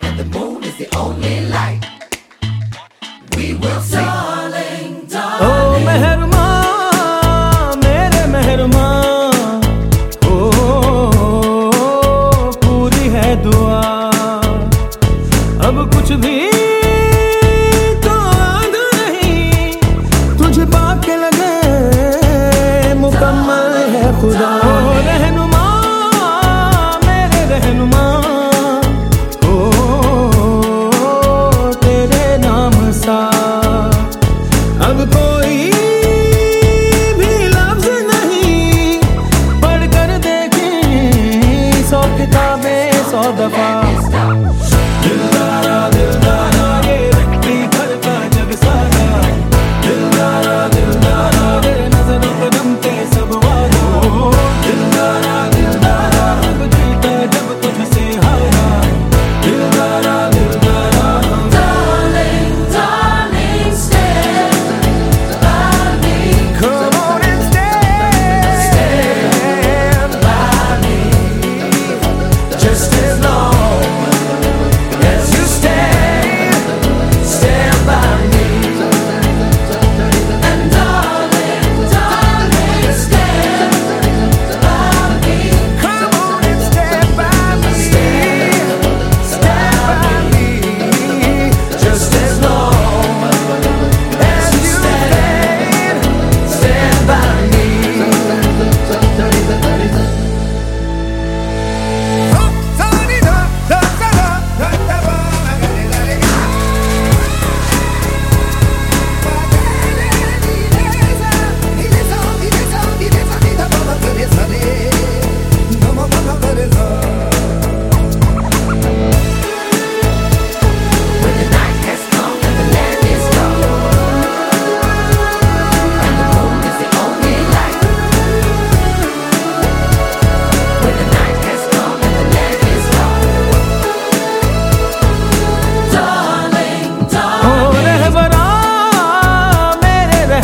and the moon is the only light.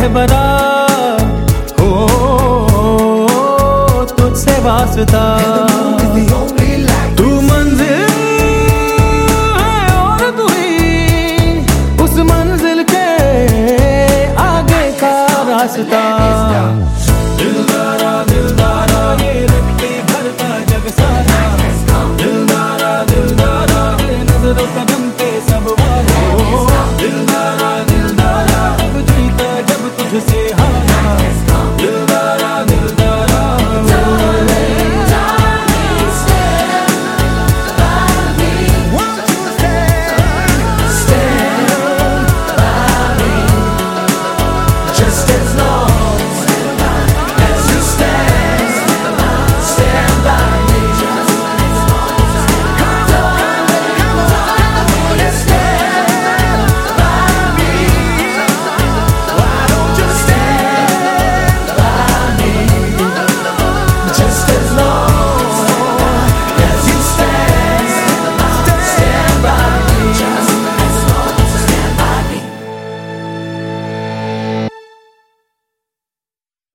Rahbara हो तुझसे वास्ता। तू मंजिल है उस मंजिल के आगे का रास्ता।